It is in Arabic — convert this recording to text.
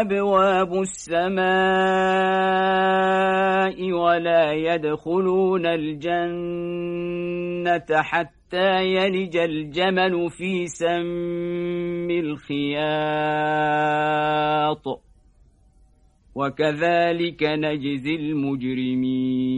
أبواب السماء ولا يدخلون الجنة حتى يلج الجمل في سم الخياط. وكذلك نجزي المجرمين.